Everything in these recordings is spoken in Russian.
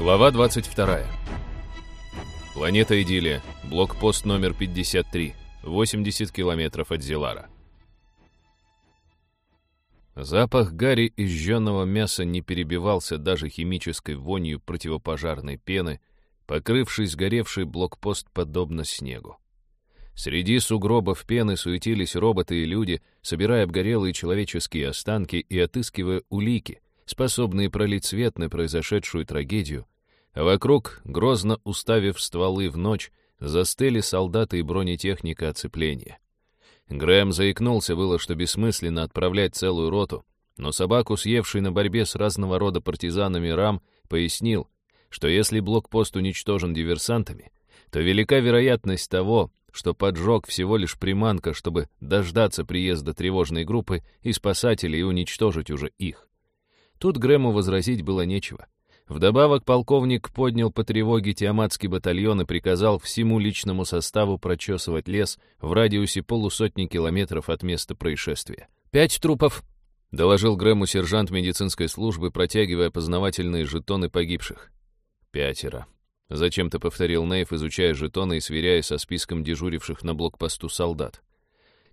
Глава 22. Планета Идиллия. Блокпост номер 53. 80 километров от Зилара. Запах гари и жженого мяса не перебивался даже химической вонью противопожарной пены, покрывший сгоревший блокпост подобно снегу. Среди сугробов пены суетились роботы и люди, собирая обгорелые человеческие останки и отыскивая улики, способные пролить свет на произошедшую трагедию, а вокруг, грозно уставив стволы в ночь, застыли солдаты и бронетехника оцепления. Грэм заикнулся было, что бессмысленно отправлять целую роту, но собаку, съевший на борьбе с разного рода партизанами Рам, пояснил, что если блокпост уничтожен диверсантами, то велика вероятность того, что поджог всего лишь приманка, чтобы дождаться приезда тревожной группы и спасателей и уничтожить уже их. Тут Грэму возразить было нечего. Вдобавок полковник поднял по тревоге Тиаматский батальон и приказал всему личному составу прочесывать лес в радиусе полусотни километров от места происшествия. «Пять трупов», — доложил Грэму сержант медицинской службы, протягивая познавательные жетоны погибших. «Пятеро», — зачем-то повторил Нейв, изучая жетоны и сверяя со списком дежуривших на блокпосту солдат.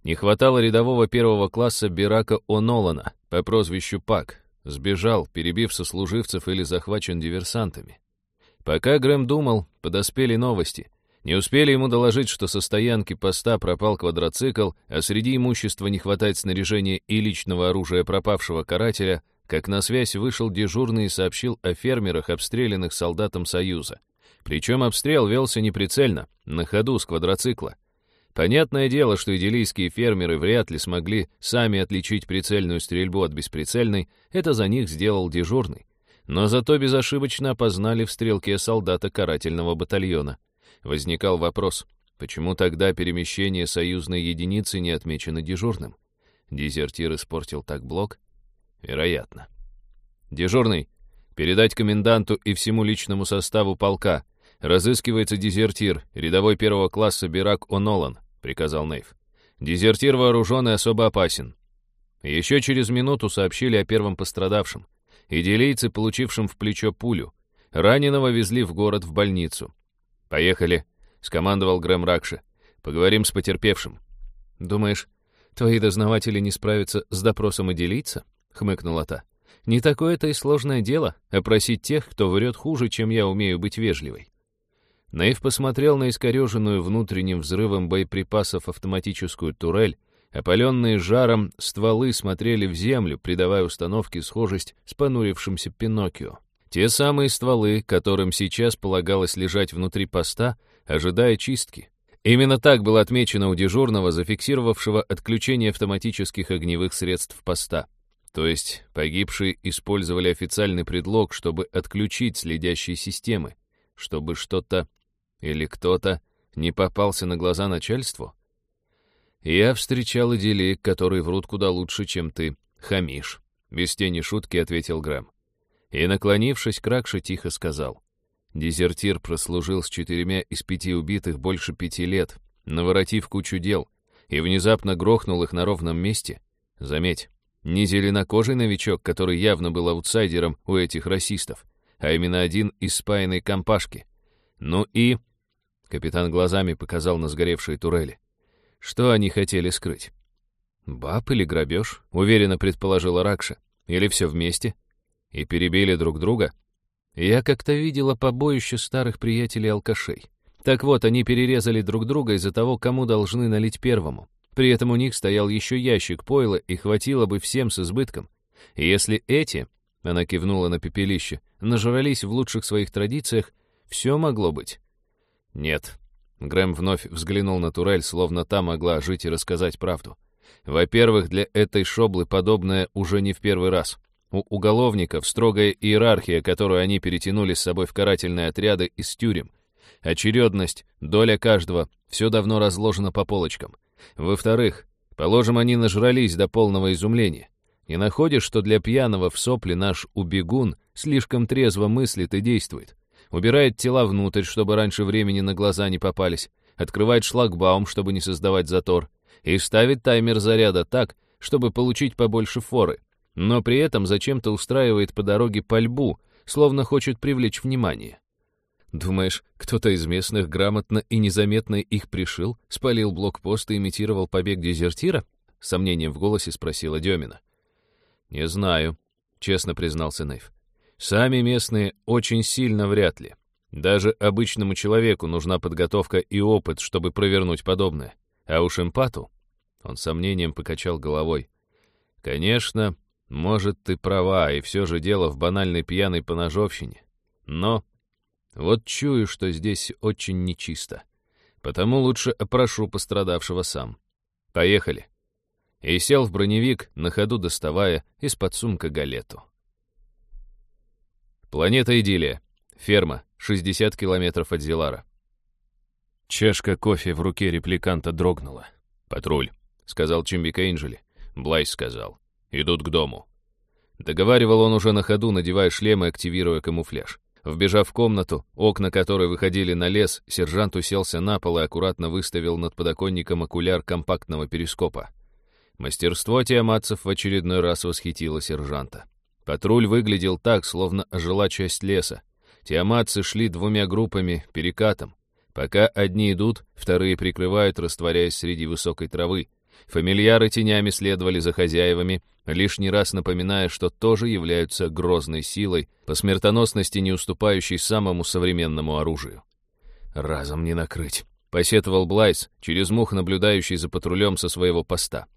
Не хватало рядового первого класса Бирака О'Нолана по прозвищу Пак, Сбежал, перебив сослуживцев или захвачен диверсантами. Пока Грэм думал, подоспели новости. Не успели ему доложить, что со стоянки поста пропал квадроцикл, а среди имущества не хватает снаряжения и личного оружия пропавшего карателя, как на связь вышел дежурный и сообщил о фермерах, обстрелянных солдатом Союза. Причем обстрел велся неприцельно, на ходу с квадроцикла. Понятное дело, что идиллийские фермеры вряд ли смогли сами отличить прицельную стрельбу от бесприцельной, это за них сделал дежурный. Но зато безошибочно опознали в стрелке солдата карательного батальона. Возникал вопрос, почему тогда перемещение союзной единицы не отмечено дежурным? Дезертир испортил так блок? Вероятно. Дежурный, передать коменданту и всему личному составу полка. Разыскивается дезертир, рядовой первого класса Бирак О'Нолан. — приказал Нейв. «Дезертир вооружен и особо опасен». Еще через минуту сообщили о первом пострадавшем. Идилейцы, получившим в плечо пулю. Раненого везли в город в больницу. «Поехали», — скомандовал Грэм Ракши. «Поговорим с потерпевшим». «Думаешь, твои дознаватели не справятся с допросом идилийца?» — хмыкнула та. «Не такое-то и сложное дело — опросить тех, кто врет хуже, чем я умею быть вежливой». Наив посмотрел на искореженную внутренним взрывом боеприпасов автоматическую турель, опаленные жаром стволы смотрели в землю, придавая установке схожесть с понурившимся Пиноккио. Те самые стволы, которым сейчас полагалось лежать внутри поста, ожидая чистки. Именно так было отмечено у дежурного, зафиксировавшего отключение автоматических огневых средств поста. То есть погибшие использовали официальный предлог, чтобы отключить следящие системы, чтобы что-то или кто-то не попался на глаза начальству? Я встречал идиллиек, которые врут куда лучше, чем ты. Хамишь. Без тени шутки ответил Грэм. И, наклонившись к Ракше, тихо сказал. Дезертир прослужил с четырьмя из пяти убитых больше пяти лет, наворотив кучу дел, и внезапно грохнул их на ровном месте. Заметь, не зеленокожий новичок, который явно был аутсайдером у этих расистов, а именно один из спаянной компашки. Ну и... Капитан глазами показал на сгоревшие турели. Что они хотели скрыть? Баб или грабеж? Уверенно предположила Ракша. Или все вместе? И перебили друг друга? Я как-то видела побоище старых приятелей-алкашей. Так вот, они перерезали друг друга из-за того, кому должны налить первому. При этом у них стоял еще ящик пойла, и хватило бы всем с избытком. И если эти, она кивнула на пепелище, нажрались в лучших своих традициях, все могло быть. Нет. Грэм вновь взглянул на турель, словно та могла жить и рассказать правду. Во-первых, для этой шоблы подобное уже не в первый раз. У уголовников строгая иерархия, которую они перетянули с собой в карательные отряды из тюрем. Очередность, доля каждого, все давно разложено по полочкам. Во-вторых, положим, они нажрались до полного изумления. Не находишь, что для пьяного в сопли наш убегун слишком трезво мыслит и действует? Убирает тела внутрь, чтобы раньше времени на глаза не попались, открывает шлагбаум, чтобы не создавать затор, и ставит таймер заряда так, чтобы получить побольше форы, но при этом зачем-то устраивает по дороге пальбу, словно хочет привлечь внимание. Думаешь, кто-то из местных грамотно и незаметно их пришил, спалил блокпост и имитировал побег дезертира? Сомнением в голосе спросила Демина. Не знаю, честно признался Нейв. Сами местные очень сильно вряд ли. Даже обычному человеку нужна подготовка и опыт, чтобы провернуть подобное. А уж эмпату... Он сомнением покачал головой. Конечно, может, ты права, и все же дело в банальной пьяной поножовщине. Но вот чую, что здесь очень нечисто. Потому лучше опрошу пострадавшего сам. Поехали. И сел в броневик, на ходу доставая из-под сумка галету. Планета Идиллия. Ферма. 60 километров от Зилара. Чашка кофе в руке репликанта дрогнула. «Патруль», — сказал Чимбик Эйнджели. Блайс сказал. «Идут к дому». Договаривал он уже на ходу, надевая шлем и активируя камуфляж. Вбежав в комнату, окна которой выходили на лес, сержант уселся на пол и аккуратно выставил над подоконником окуляр компактного перископа. Мастерство тиаматцев в очередной раз восхитило сержанта. Патруль выглядел так, словно ожила часть леса. Тиаматцы шли двумя группами, перекатом. Пока одни идут, вторые прикрывают, растворяясь среди высокой травы. Фамильяры тенями следовали за хозяевами, лишний раз напоминая, что тоже являются грозной силой, по смертоносности не уступающей самому современному оружию. «Разом не накрыть», — посетовал Блайс, через мух наблюдающий за патрулем со своего поста.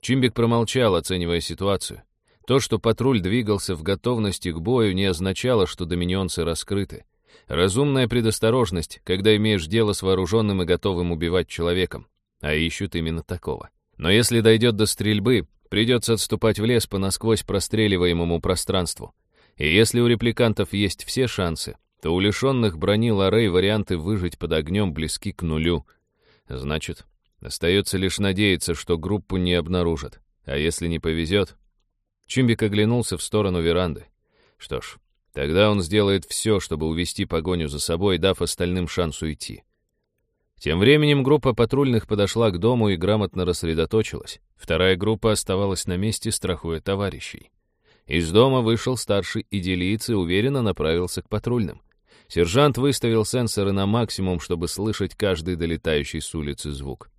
Чимбик промолчал, оценивая ситуацию. То, что патруль двигался в готовности к бою, не означало, что доминионцы раскрыты. Разумная предосторожность, когда имеешь дело с вооруженным и готовым убивать человеком. А ищут именно такого. Но если дойдет до стрельбы, придется отступать в лес по насквозь простреливаемому пространству. И если у репликантов есть все шансы, то у лишенных брони Лорей варианты выжить под огнем близки к нулю. Значит, остается лишь надеяться, что группу не обнаружат. А если не повезет, Чимбик оглянулся в сторону веранды. Что ж, тогда он сделает все, чтобы увести погоню за собой, дав остальным шанс уйти. Тем временем группа патрульных подошла к дому и грамотно рассредоточилась. Вторая группа оставалась на месте, страхуя товарищей. Из дома вышел старший идиллиец и уверенно направился к патрульным. Сержант выставил сенсоры на максимум, чтобы слышать каждый долетающий с улицы звук.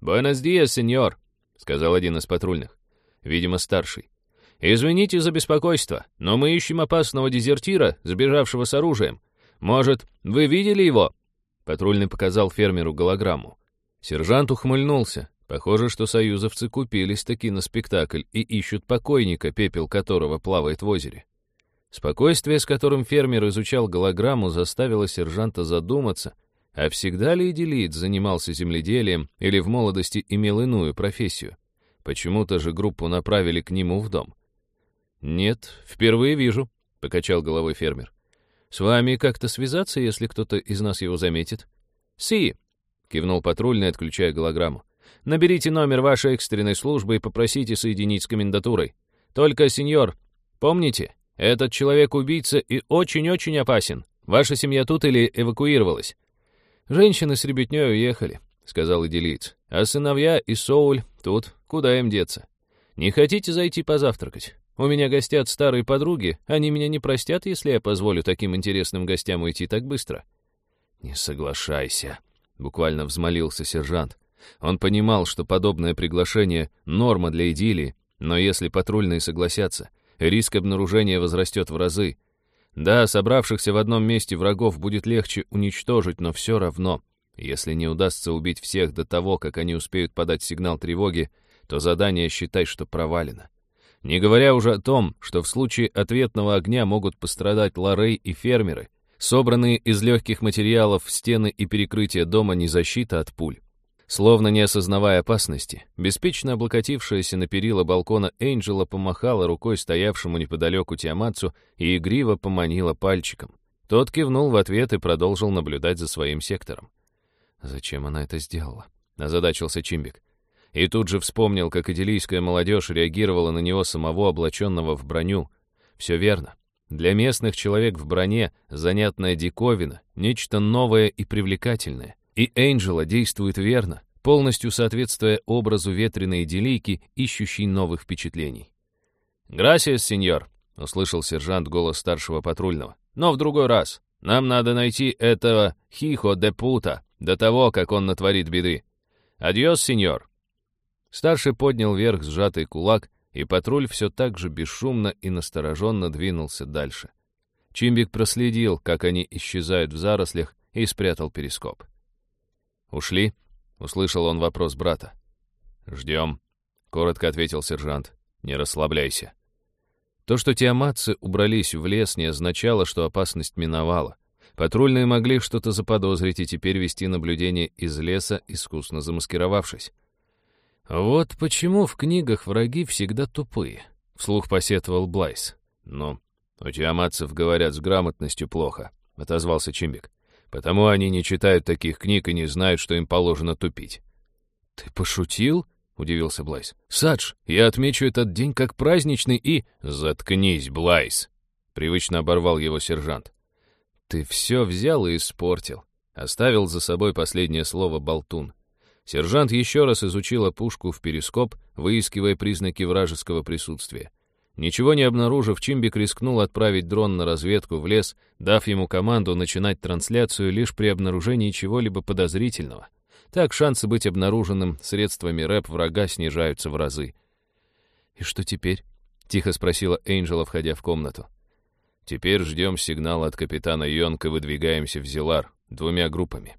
«Буэнос диас, сеньор», — сказал один из патрульных. Видимо, старший. «Извините за беспокойство, но мы ищем опасного дезертира, сбежавшего с оружием. Может, вы видели его?» Патрульный показал фермеру голограмму. Сержант ухмыльнулся. Похоже, что союзовцы купились таки на спектакль и ищут покойника, пепел которого плавает в озере. Спокойствие, с которым фермер изучал голограмму, заставило сержанта задуматься, а всегда ли Эдилит занимался земледелием или в молодости имел иную профессию. Почему-то же группу направили к нему в дом. «Нет, впервые вижу», — покачал головой фермер. «С вами как-то связаться, если кто-то из нас его заметит?» «Си», — кивнул патрульный, отключая голограмму. «Наберите номер вашей экстренной службы и попросите соединить с комендатурой. Только, сеньор, помните, этот человек убийца и очень-очень опасен. Ваша семья тут или эвакуировалась?» «Женщины с ребятней уехали», — сказал идилиец. «А сыновья и Соуль тут, куда им деться? Не хотите зайти позавтракать? У меня гостят старые подруги, они меня не простят, если я позволю таким интересным гостям уйти так быстро». «Не соглашайся», — буквально взмолился сержант. Он понимал, что подобное приглашение — норма для идиллии, но если патрульные согласятся, риск обнаружения возрастет в разы. Да, собравшихся в одном месте врагов будет легче уничтожить, но все равно, если не удастся убить всех до того, как они успеют подать сигнал тревоги, то задание считай, что провалено. Не говоря уже о том, что в случае ответного огня могут пострадать ларей и фермеры, собранные из легких материалов стены и перекрытия дома не защита от пуль. Словно не осознавая опасности, беспечно облокотившаяся на перила балкона Энджела помахала рукой стоявшему неподалеку Тиаматцу и игриво поманила пальчиком. Тот кивнул в ответ и продолжил наблюдать за своим сектором. «Зачем она это сделала?» — озадачился Чимбик. И тут же вспомнил, как идиллийская молодежь реагировала на него самого, облаченного в броню. Все верно. Для местных человек в броне — занятная диковина, нечто новое и привлекательное. И Энджела действует верно, полностью соответствуя образу ветреной идиллийки, ищущей новых впечатлений. «Грасиас, сеньор», — услышал сержант голос старшего патрульного. «Но в другой раз. Нам надо найти этого Хихо де Пута до того, как он натворит беды. Адьос, сеньор!» Старший поднял вверх сжатый кулак, и патруль все так же бесшумно и настороженно двинулся дальше. Чимбик проследил, как они исчезают в зарослях, и спрятал перископ. «Ушли?» — услышал он вопрос брата. «Ждем», — коротко ответил сержант. «Не расслабляйся». То, что тиаматцы убрались в лес, не означало, что опасность миновала. Патрульные могли что-то заподозрить и теперь вести наблюдение из леса, искусно замаскировавшись. «Вот почему в книгах враги всегда тупые», — вслух посетовал Блайс. «Ну, у тиаматцев говорят с грамотностью плохо», — отозвался Чимбик. «Потому они не читают таких книг и не знают, что им положено тупить». «Ты пошутил?» — удивился Блайс. «Садж, я отмечу этот день как праздничный и...» «Заткнись, Блайс!» — привычно оборвал его сержант. «Ты все взял и испортил», — оставил за собой последнее слово болтун. Сержант еще раз изучил опушку в перископ, выискивая признаки вражеского присутствия. Ничего не обнаружив, Чимбик рискнул отправить дрон на разведку в лес, дав ему команду начинать трансляцию лишь при обнаружении чего-либо подозрительного. Так шансы быть обнаруженным средствами рэп врага снижаются в разы. «И что теперь?» — тихо спросила Энджела, входя в комнату. «Теперь ждем сигнала от капитана Йонка, выдвигаемся в Зилар двумя группами.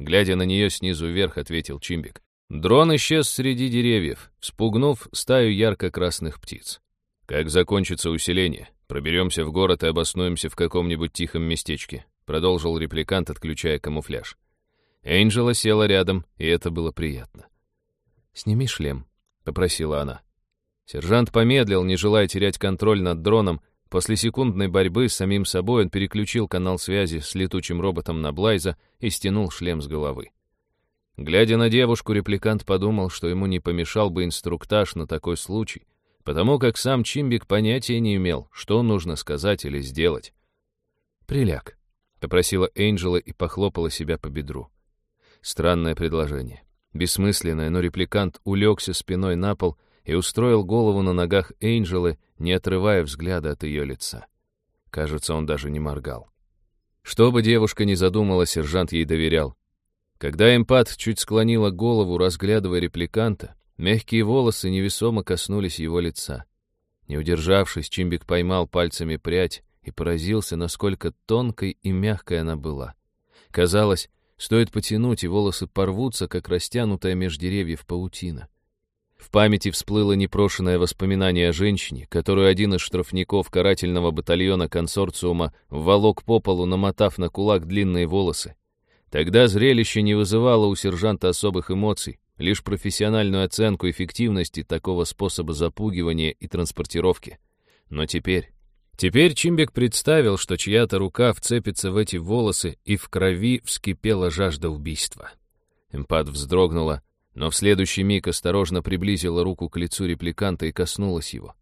Глядя на нее снизу вверх, ответил Чимбик. Дрон исчез среди деревьев, спугнув стаю ярко-красных птиц. Как закончится усиление, проберемся в город и обоснуемся в каком-нибудь тихом местечке, продолжил репликант, отключая камуфляж. Энджела села рядом, и это было приятно. «Сними шлем», — попросила она. Сержант помедлил, не желая терять контроль над дроном. После секундной борьбы с самим собой он переключил канал связи с летучим роботом на Блайза и стянул шлем с головы. Глядя на девушку, репликант подумал, что ему не помешал бы инструктаж на такой случай, потому как сам Чимбик понятия не имел, что нужно сказать или сделать. «Приляг», — попросила Энджела и похлопала себя по бедру. Странное предложение. Бессмысленное, но репликант улегся спиной на пол и устроил голову на ногах Энджелы, не отрывая взгляда от ее лица. Кажется, он даже не моргал. Что бы девушка ни задумала, сержант ей доверял. Когда эмпат чуть склонила голову, разглядывая репликанта, мягкие волосы невесомо коснулись его лица. Не удержавшись, Чимбик поймал пальцами прядь и поразился, насколько тонкой и мягкой она была. Казалось, стоит потянуть, и волосы порвутся, как растянутая меж деревьев паутина. В памяти всплыло непрошенное воспоминание о женщине, которую один из штрафников карательного батальона консорциума волок по полу, намотав на кулак длинные волосы. Тогда зрелище не вызывало у сержанта особых эмоций, лишь профессиональную оценку эффективности такого способа запугивания и транспортировки. Но теперь... Теперь Чимбек представил, что чья-то рука вцепится в эти волосы, и в крови вскипела жажда убийства. Эмпат вздрогнула, но в следующий миг осторожно приблизила руку к лицу репликанта и коснулась его.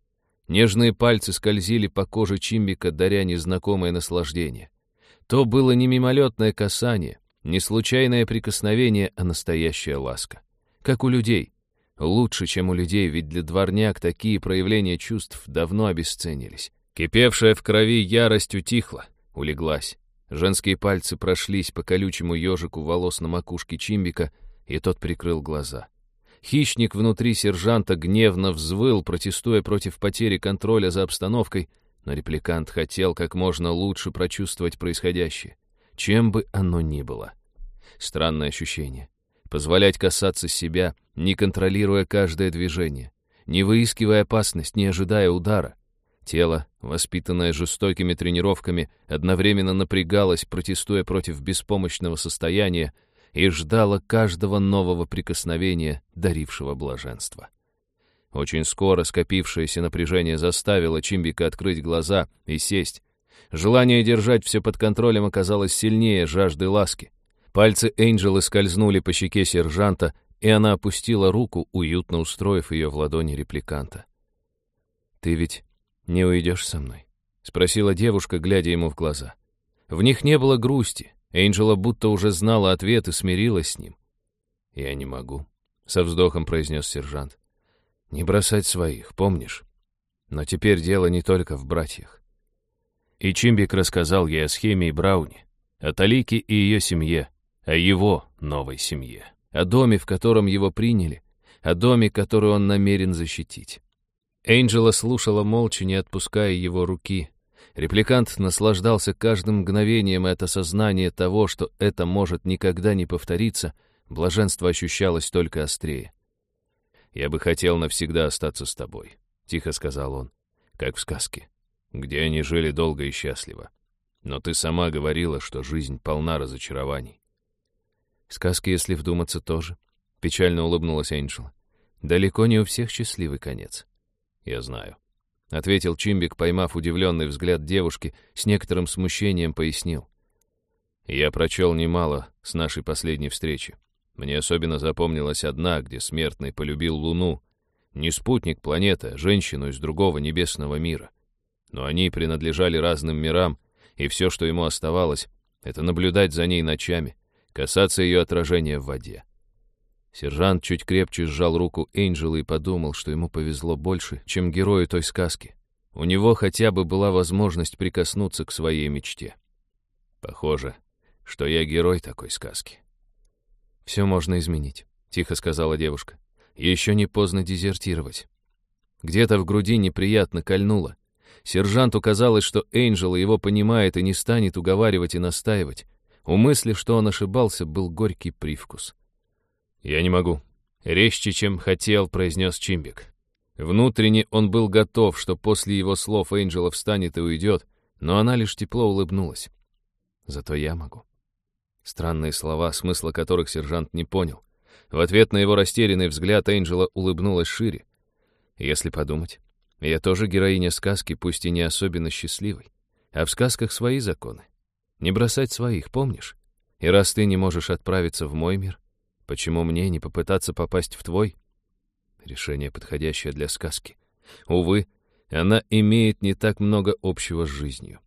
Нежные пальцы скользили по коже Чимбика, даря незнакомое наслаждение. То было не мимолетное касание, не случайное прикосновение, а настоящая ласка. Как у людей. Лучше, чем у людей, ведь для дворняк такие проявления чувств давно обесценились. Кипевшая в крови ярость утихла, улеглась. Женские пальцы прошлись по колючему ежику волос на макушке Чимбика — и тот прикрыл глаза. Хищник внутри сержанта гневно взвыл, протестуя против потери контроля за обстановкой, но репликант хотел как можно лучше прочувствовать происходящее, чем бы оно ни было. Странное ощущение. Позволять касаться себя, не контролируя каждое движение, не выискивая опасность, не ожидая удара. Тело, воспитанное жестокими тренировками, одновременно напрягалось, протестуя против беспомощного состояния, и ждала каждого нового прикосновения, дарившего блаженство. Очень скоро скопившееся напряжение заставило Чимбика открыть глаза и сесть. Желание держать все под контролем оказалось сильнее жажды ласки. Пальцы Энджелы скользнули по щеке сержанта, и она опустила руку, уютно устроив ее в ладони репликанта. «Ты ведь не уйдешь со мной?» — спросила девушка, глядя ему в глаза. В них не было грусти, Энджела будто уже знала ответ и смирилась с ним. «Я не могу», — со вздохом произнес сержант. «Не бросать своих, помнишь?» Но теперь дело не только в братьях. И Чимбик рассказал ей о схеме и Брауне, о Талике и ее семье, о его новой семье, о доме, в котором его приняли, о доме, который он намерен защитить. Энджела слушала молча, не отпуская его руки. Репликант наслаждался каждым мгновением, и от осознания того, что это может никогда не повториться, блаженство ощущалось только острее. «Я бы хотел навсегда остаться с тобой», — тихо сказал он, — «как в сказке, где они жили долго и счастливо. Но ты сама говорила, что жизнь полна разочарований». «Сказки, если вдуматься, тоже», — печально улыбнулась Энджела. «Далеко не у всех счастливый конец». «Я знаю», — ответил Чимбик, поймав удивленный взгляд девушки, с некоторым смущением пояснил. «Я прочел немало с нашей последней встречи. Мне особенно запомнилась одна, где смертный полюбил Луну. Не спутник планеты, а женщину из другого небесного мира. Но они принадлежали разным мирам, и все, что ему оставалось, это наблюдать за ней ночами, касаться ее отражения в воде. Сержант чуть крепче сжал руку Энджела и подумал, что ему повезло больше, чем герою той сказки. У него хотя бы была возможность прикоснуться к своей мечте. Похоже, что я герой такой сказки. «Все можно изменить», — тихо сказала девушка. «Еще не поздно дезертировать». Где-то в груди неприятно кольнуло. Сержанту казалось, что Энджел его понимает и не станет уговаривать и настаивать. У мысли, что он ошибался, был горький привкус. «Я не могу». Резче, чем хотел, произнес Чимбик. Внутренне он был готов, что после его слов Энджела встанет и уйдет, но она лишь тепло улыбнулась. «Зато я могу». Странные слова, смысла которых сержант не понял. В ответ на его растерянный взгляд Энджела улыбнулась шире. «Если подумать, я тоже героиня сказки, пусть и не особенно счастливой. А в сказках свои законы. Не бросать своих, помнишь? И раз ты не можешь отправиться в мой мир, Почему мне не попытаться попасть в твой? Решение, подходящее для сказки. Увы, она имеет не так много общего с жизнью.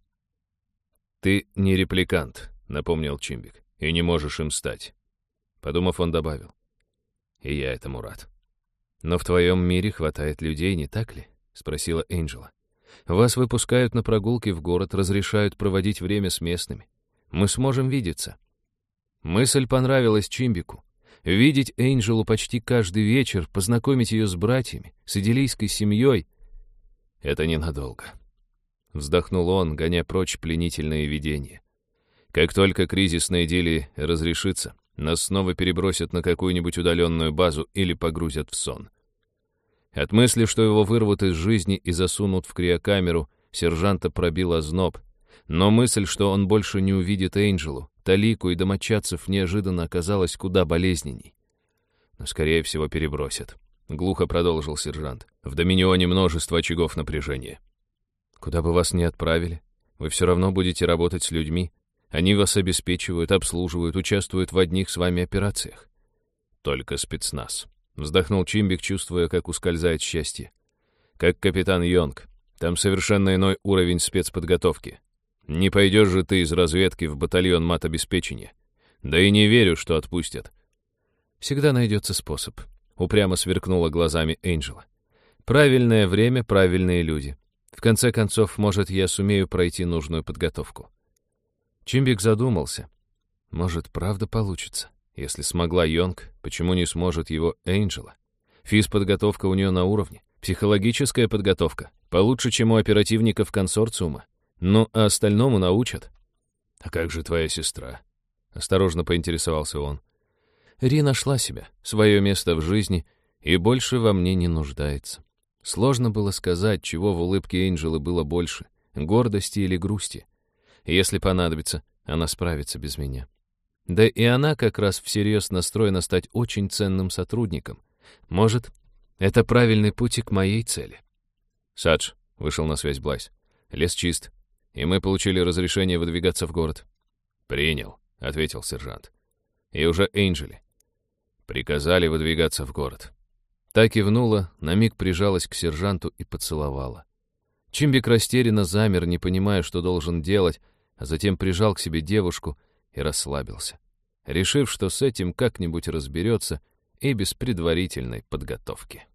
«Ты не репликант», — напомнил Чимбик, — «и не можешь им стать». Подумав, он добавил. «И я этому рад». «Но в твоем мире хватает людей, не так ли?» — спросила Энджела. «Вас выпускают на прогулки в город, разрешают проводить время с местными. Мы сможем видеться». Мысль понравилась Чимбику. Видеть Энджелу почти каждый вечер, познакомить ее с братьями, с идиллийской семьей — это ненадолго. Вздохнул он, гоня прочь пленительное видение. Как только кризис на идиллии разрешится, нас снова перебросят на какую-нибудь удаленную базу или погрузят в сон. От мысли, что его вырвут из жизни и засунут в криокамеру, сержанта пробил озноб. Но мысль, что он больше не увидит Энджелу, Талику и домочадцев неожиданно оказалось куда болезненней. Но, скорее всего, перебросят. Глухо продолжил сержант. В Доминионе множество очагов напряжения. Куда бы вас ни отправили, вы все равно будете работать с людьми. Они вас обеспечивают, обслуживают, участвуют в одних с вами операциях. Только спецназ. Вздохнул Чимбик, чувствуя, как ускользает счастье. Как капитан Йонг. Там совершенно иной уровень спецподготовки. Не пойдешь же ты из разведки в батальон матобеспечения. Да и не верю, что отпустят. Всегда найдется способ. Упрямо сверкнула глазами Энджела. Правильное время, правильные люди. В конце концов, может, я сумею пройти нужную подготовку. Чимбик задумался. Может, правда получится? Если смогла Йонг, почему не сможет его Энджела? Физподготовка у нее на уровне. Психологическая подготовка. Получше, чем у оперативников консорциума. Ну, а остальному научат. А как же твоя сестра? Осторожно поинтересовался он. Ри нашла себя, свое место в жизни, и больше во мне не нуждается. Сложно было сказать, чего в улыбке Энджелы было больше — гордости или грусти. Если понадобится, она справится без меня. Да и она как раз всерьез настроена стать очень ценным сотрудником. Может, это правильный путь к моей цели. «Садж», — вышел на связь Блайс, — «лес чист, и мы получили разрешение выдвигаться в город». «Принял», — ответил сержант. «И уже Энджели. Приказали выдвигаться в город». Так кивнула, на миг прижалась к сержанту и поцеловала. Чимбик растерянно замер, не понимая, что должен делать, а затем прижал к себе девушку и расслабился, решив, что с этим как-нибудь разберется и без предварительной подготовки.